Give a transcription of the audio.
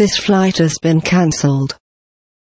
This flight has been cancelled.